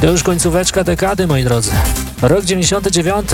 To już końcóweczka dekady, moi drodzy. Rok 99.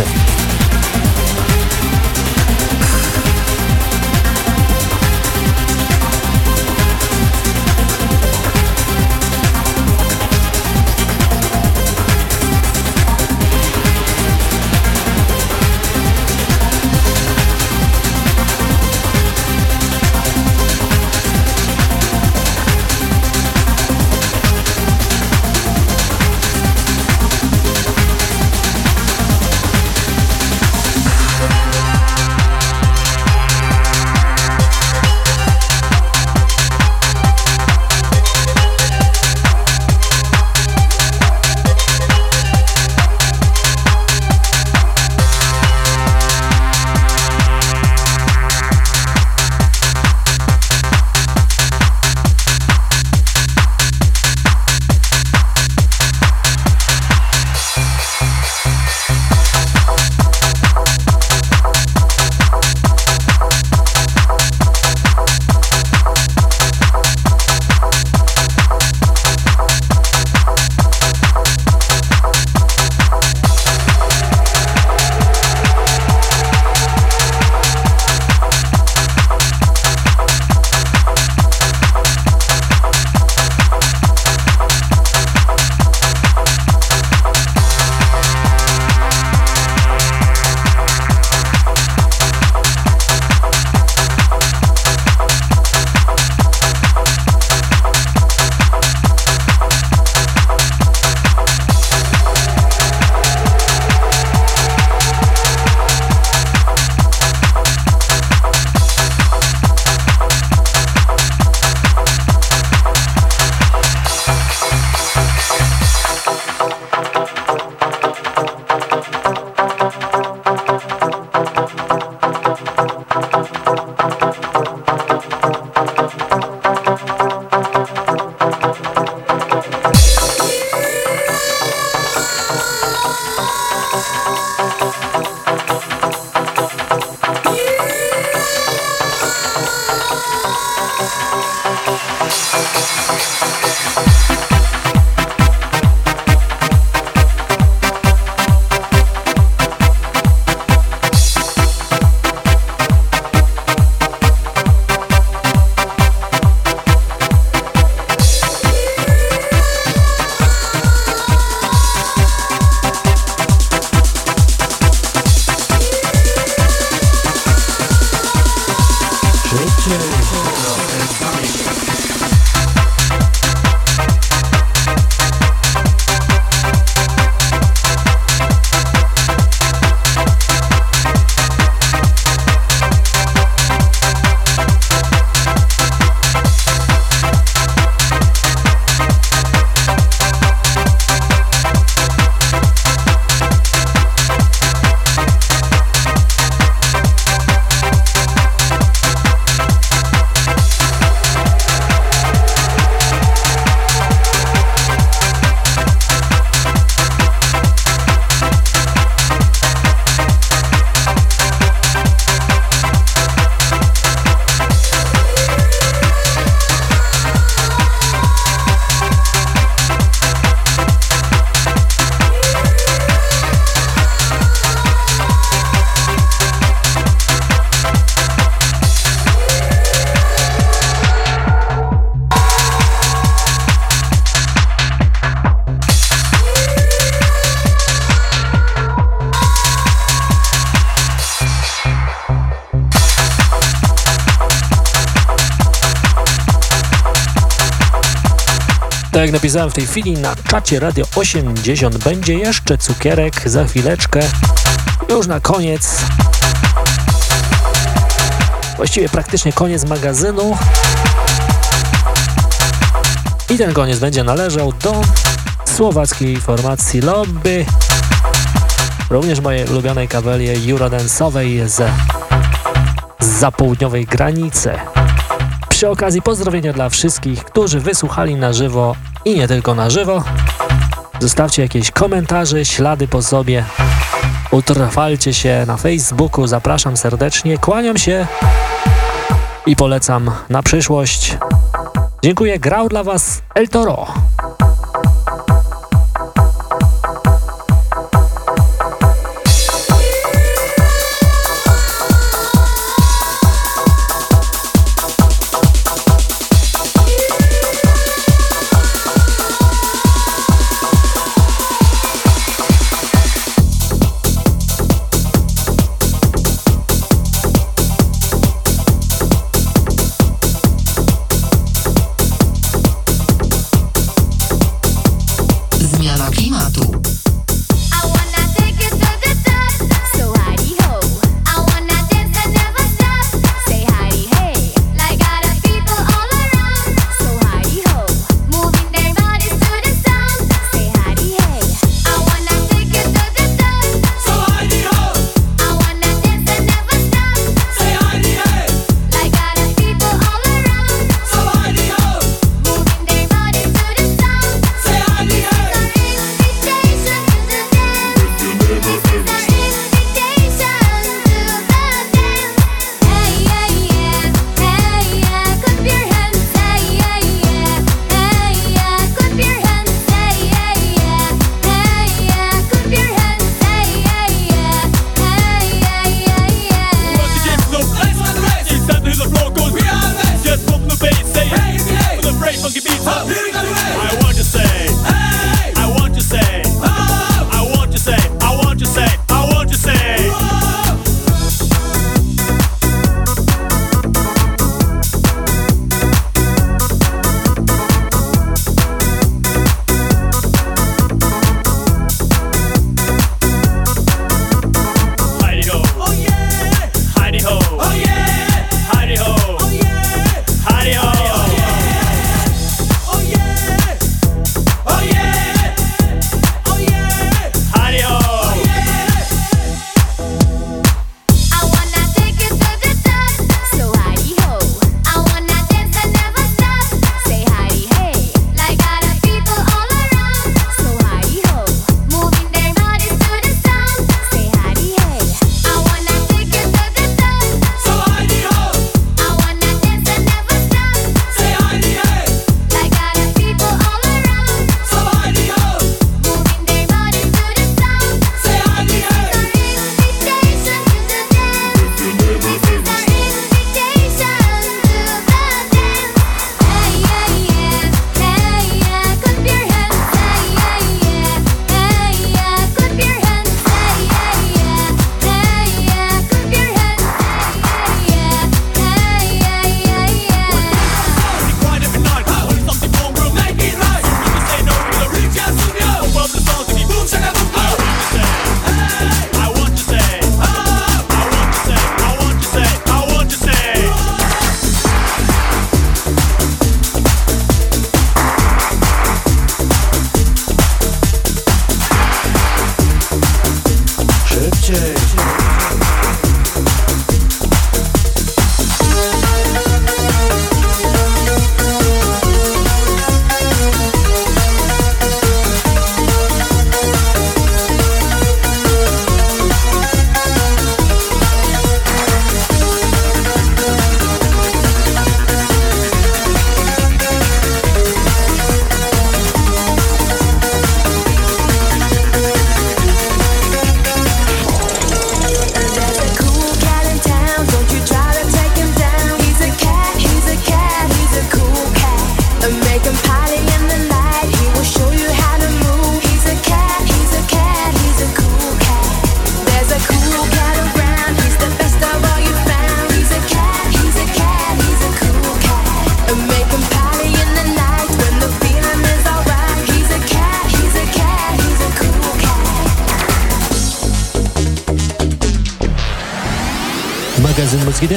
napisałem w tej chwili na czacie Radio 80, będzie jeszcze cukierek za chwileczkę. Już na koniec. Właściwie praktycznie koniec magazynu. I ten koniec będzie należał do słowackiej formacji Lobby. Również mojej ulubionej kawelie eurodance'owej z, z południowej granicy. Przy okazji pozdrowienia dla wszystkich, którzy wysłuchali na żywo i nie tylko na żywo. Zostawcie jakieś komentarze, ślady po sobie. Utrwalcie się na Facebooku, zapraszam serdecznie, kłaniam się i polecam na przyszłość. Dziękuję, grał dla Was El Toro.